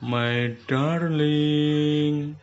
my darling.